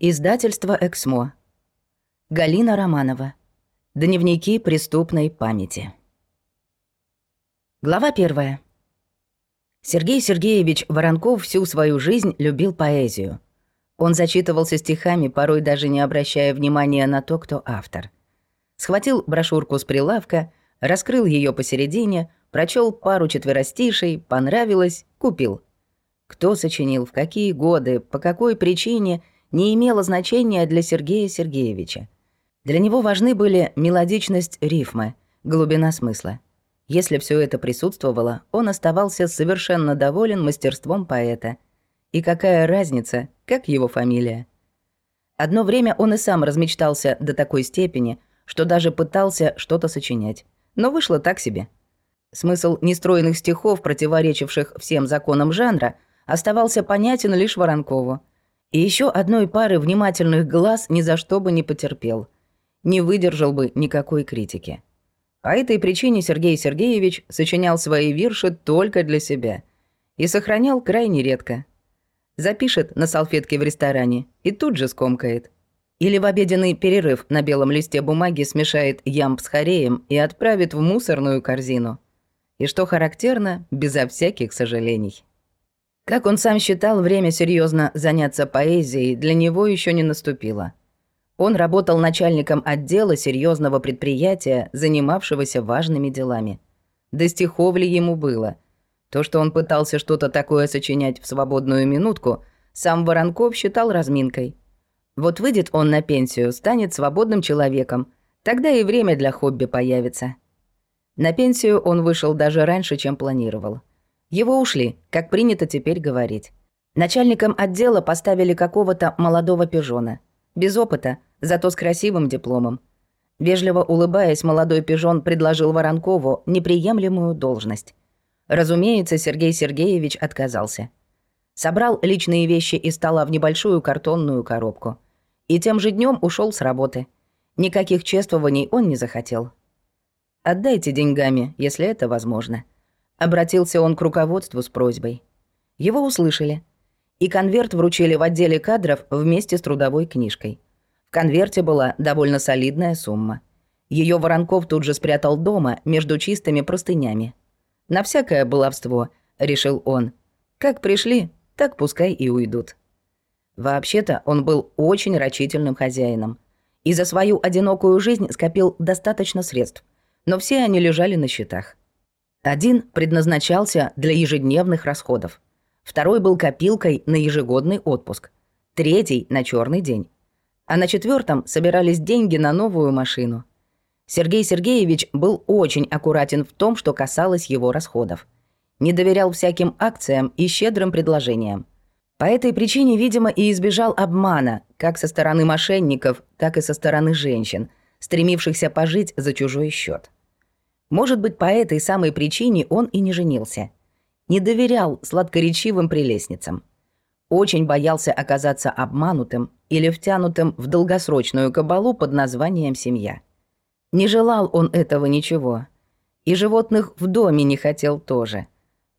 Издательство «Эксмо». Галина Романова. Дневники преступной памяти. Глава первая. Сергей Сергеевич Воронков всю свою жизнь любил поэзию. Он зачитывался стихами, порой даже не обращая внимания на то, кто автор. Схватил брошюрку с прилавка, раскрыл ее посередине, прочел пару четверостишей, понравилось, купил. Кто сочинил, в какие годы, по какой причине — не имело значения для Сергея Сергеевича. Для него важны были мелодичность рифмы, глубина смысла. Если все это присутствовало, он оставался совершенно доволен мастерством поэта. И какая разница, как его фамилия? Одно время он и сам размечтался до такой степени, что даже пытался что-то сочинять. Но вышло так себе. Смысл нестроенных стихов, противоречивших всем законам жанра, оставался понятен лишь Воронкову. И еще одной пары внимательных глаз ни за что бы не потерпел. Не выдержал бы никакой критики. По этой причине Сергей Сергеевич сочинял свои вирши только для себя и сохранял крайне редко. Запишет на салфетке в ресторане и тут же скомкает. Или в обеденный перерыв на белом листе бумаги смешает ямб с хореем и отправит в мусорную корзину. И что характерно, безо всяких сожалений. Как он сам считал, время серьезно заняться поэзией для него еще не наступило. Он работал начальником отдела серьезного предприятия, занимавшегося важными делами. До стихов ли ему было? То, что он пытался что-то такое сочинять в свободную минутку, сам Воронков считал разминкой. Вот выйдет он на пенсию, станет свободным человеком, тогда и время для хобби появится. На пенсию он вышел даже раньше, чем планировал. Его ушли, как принято теперь говорить. Начальником отдела поставили какого-то молодого пижона. Без опыта, зато с красивым дипломом. Вежливо улыбаясь, молодой пижон предложил Воронкову неприемлемую должность. Разумеется, Сергей Сергеевич отказался. Собрал личные вещи из стола в небольшую картонную коробку. И тем же днем ушел с работы. Никаких чествований он не захотел. «Отдайте деньгами, если это возможно», Обратился он к руководству с просьбой. Его услышали. И конверт вручили в отделе кадров вместе с трудовой книжкой. В конверте была довольно солидная сумма. Ее Воронков тут же спрятал дома между чистыми простынями. «На всякое баловство», — решил он. «Как пришли, так пускай и уйдут». Вообще-то он был очень рачительным хозяином. И за свою одинокую жизнь скопил достаточно средств. Но все они лежали на счетах. Один предназначался для ежедневных расходов. Второй был копилкой на ежегодный отпуск. Третий — на черный день. А на четвертом собирались деньги на новую машину. Сергей Сергеевич был очень аккуратен в том, что касалось его расходов. Не доверял всяким акциям и щедрым предложениям. По этой причине, видимо, и избежал обмана, как со стороны мошенников, так и со стороны женщин, стремившихся пожить за чужой счет. Может быть, по этой самой причине он и не женился. Не доверял сладкоречивым прелестницам. Очень боялся оказаться обманутым или втянутым в долгосрочную кабалу под названием «семья». Не желал он этого ничего. И животных в доме не хотел тоже.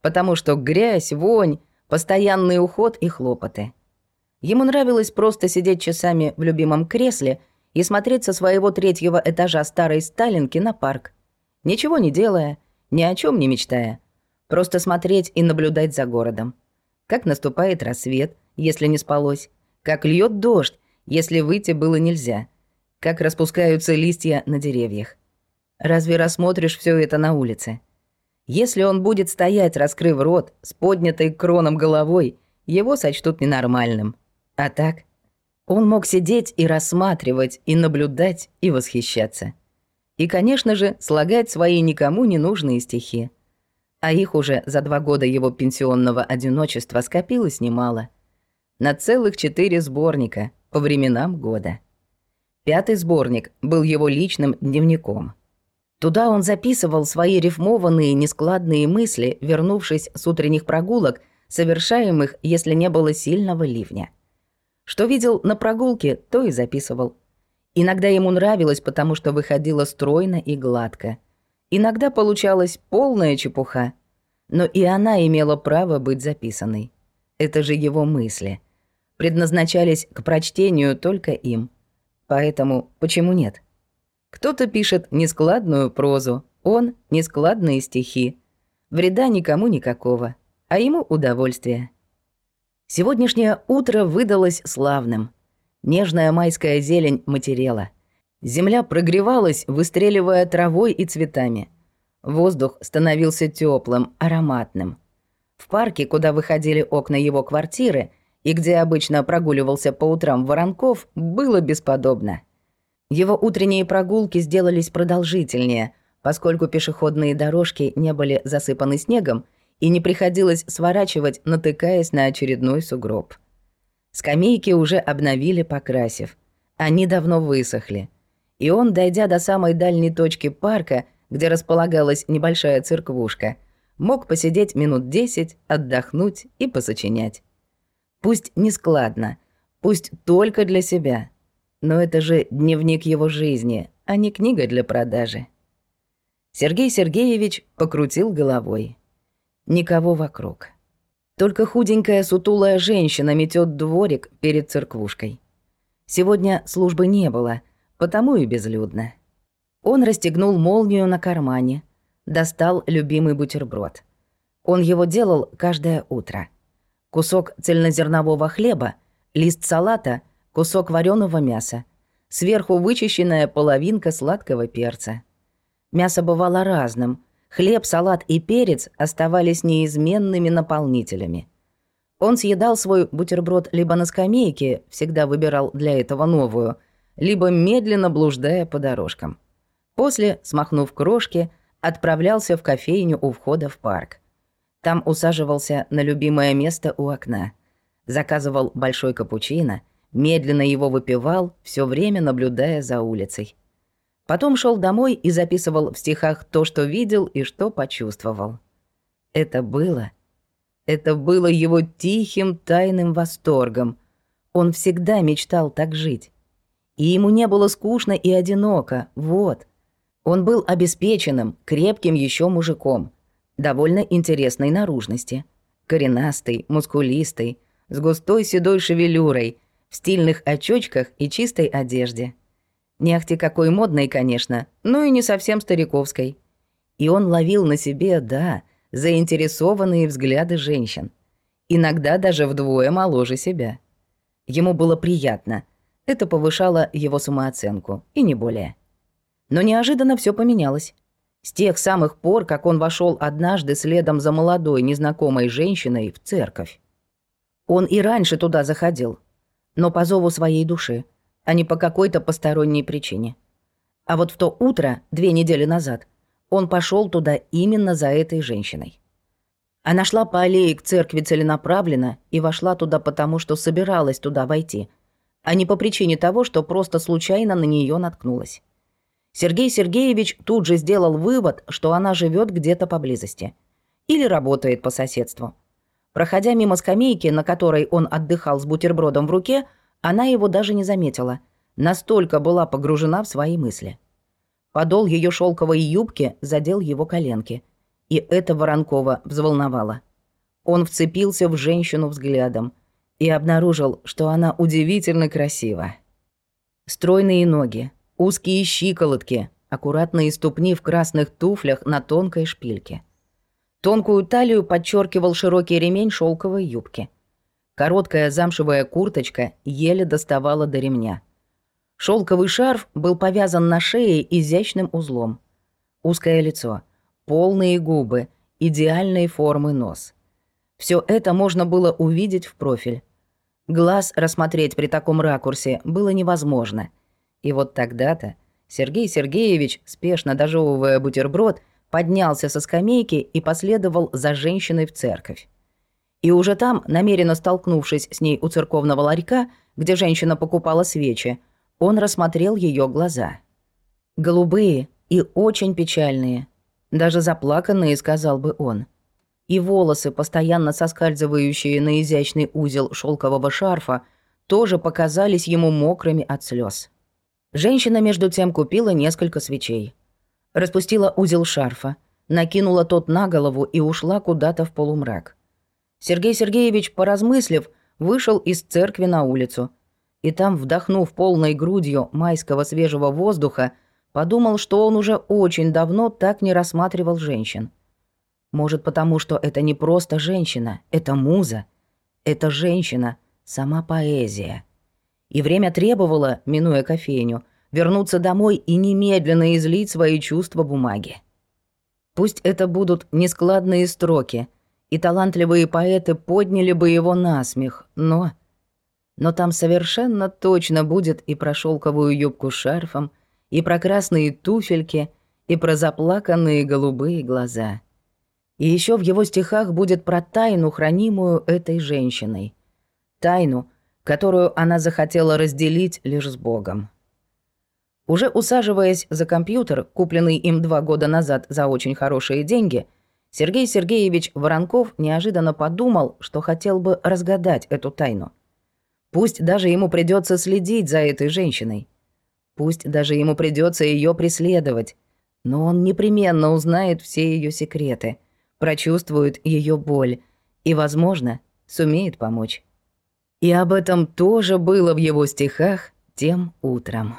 Потому что грязь, вонь, постоянный уход и хлопоты. Ему нравилось просто сидеть часами в любимом кресле и смотреть со своего третьего этажа старой Сталинки на парк – ничего не делая, ни о чем не мечтая. Просто смотреть и наблюдать за городом. Как наступает рассвет, если не спалось. Как льет дождь, если выйти было нельзя. Как распускаются листья на деревьях. Разве рассмотришь все это на улице? Если он будет стоять, раскрыв рот, с поднятой кроном головой, его сочтут ненормальным. А так, он мог сидеть и рассматривать, и наблюдать, и восхищаться. И, конечно же, слагать свои никому не нужные стихи. А их уже за два года его пенсионного одиночества скопилось немало. На целых четыре сборника по временам года. Пятый сборник был его личным дневником. Туда он записывал свои рифмованные нескладные мысли, вернувшись с утренних прогулок, совершаемых, если не было сильного ливня. Что видел на прогулке, то и записывал. Иногда ему нравилось, потому что выходило стройно и гладко. Иногда получалась полная чепуха. Но и она имела право быть записанной. Это же его мысли. предназначались к прочтению только им. Поэтому почему нет? Кто-то пишет нескладную прозу, он — нескладные стихи. Вреда никому никакого, а ему удовольствие. Сегодняшнее утро выдалось славным. Нежная майская зелень матерела. Земля прогревалась, выстреливая травой и цветами. Воздух становился теплым, ароматным. В парке, куда выходили окна его квартиры, и где обычно прогуливался по утрам Воронков, было бесподобно. Его утренние прогулки сделались продолжительнее, поскольку пешеходные дорожки не были засыпаны снегом и не приходилось сворачивать, натыкаясь на очередной сугроб. Скамейки уже обновили, покрасив. Они давно высохли. И он, дойдя до самой дальней точки парка, где располагалась небольшая церквушка, мог посидеть минут десять, отдохнуть и посочинять. Пусть не складно, пусть только для себя. Но это же дневник его жизни, а не книга для продажи. Сергей Сергеевич покрутил головой. Никого вокруг. Только худенькая сутулая женщина метет дворик перед церквушкой. Сегодня службы не было, потому и безлюдно. Он расстегнул молнию на кармане, достал любимый бутерброд. Он его делал каждое утро. Кусок цельнозернового хлеба, лист салата, кусок вареного мяса, сверху вычищенная половинка сладкого перца. Мясо бывало разным. Хлеб, салат и перец оставались неизменными наполнителями. Он съедал свой бутерброд либо на скамейке, всегда выбирал для этого новую, либо медленно блуждая по дорожкам. После, смахнув крошки, отправлялся в кофейню у входа в парк. Там усаживался на любимое место у окна. Заказывал большой капучино, медленно его выпивал, все время наблюдая за улицей. Потом шел домой и записывал в стихах то, что видел и что почувствовал. Это было... Это было его тихим тайным восторгом. Он всегда мечтал так жить. И ему не было скучно и одиноко, вот. Он был обеспеченным, крепким еще мужиком, довольно интересной наружности. Коренастый, мускулистый, с густой седой шевелюрой, в стильных очочках и чистой одежде. Не ахти какой модной, конечно, но и не совсем стариковской. И он ловил на себе, да, заинтересованные взгляды женщин. Иногда даже вдвое моложе себя. Ему было приятно. Это повышало его самооценку, и не более. Но неожиданно все поменялось. С тех самых пор, как он вошел однажды следом за молодой незнакомой женщиной в церковь. Он и раньше туда заходил, но по зову своей души – а не по какой-то посторонней причине. А вот в то утро, две недели назад, он пошел туда именно за этой женщиной. Она шла по аллее к церкви целенаправленно и вошла туда потому, что собиралась туда войти, а не по причине того, что просто случайно на нее наткнулась. Сергей Сергеевич тут же сделал вывод, что она живет где-то поблизости. Или работает по соседству. Проходя мимо скамейки, на которой он отдыхал с бутербродом в руке, она его даже не заметила, настолько была погружена в свои мысли. Подол ее шелковой юбки задел его коленки, и это Воронкова взволновало. Он вцепился в женщину взглядом и обнаружил, что она удивительно красива. Стройные ноги, узкие щиколотки, аккуратные ступни в красных туфлях на тонкой шпильке. Тонкую талию подчеркивал широкий ремень шелковой юбки – Короткая замшевая курточка еле доставала до ремня. Шелковый шарф был повязан на шее изящным узлом. Узкое лицо, полные губы, идеальной формы нос. Все это можно было увидеть в профиль. Глаз рассмотреть при таком ракурсе было невозможно. И вот тогда-то Сергей Сергеевич, спешно дожевывая бутерброд, поднялся со скамейки и последовал за женщиной в церковь. И уже там, намеренно столкнувшись с ней у церковного ларька, где женщина покупала свечи, он рассмотрел ее глаза. Голубые и очень печальные. Даже заплаканные, сказал бы он. И волосы, постоянно соскальзывающие на изящный узел шелкового шарфа, тоже показались ему мокрыми от слез. Женщина между тем купила несколько свечей. Распустила узел шарфа, накинула тот на голову и ушла куда-то в полумрак. Сергей Сергеевич, поразмыслив, вышел из церкви на улицу. И там, вдохнув полной грудью майского свежего воздуха, подумал, что он уже очень давно так не рассматривал женщин. Может, потому что это не просто женщина, это муза. Это женщина, сама поэзия. И время требовало, минуя кофейню, вернуться домой и немедленно излить свои чувства бумаги. Пусть это будут нескладные строки, и талантливые поэты подняли бы его на смех, но... Но там совершенно точно будет и про шелковую юбку шарфом, и про красные туфельки, и про заплаканные голубые глаза. И еще в его стихах будет про тайну, хранимую этой женщиной. Тайну, которую она захотела разделить лишь с Богом. Уже усаживаясь за компьютер, купленный им два года назад за очень хорошие деньги, Сергей Сергеевич Воронков неожиданно подумал, что хотел бы разгадать эту тайну. Пусть даже ему придется следить за этой женщиной. Пусть даже ему придется ее преследовать. Но он непременно узнает все ее секреты, прочувствует ее боль и, возможно, сумеет помочь. И об этом тоже было в его стихах тем утром.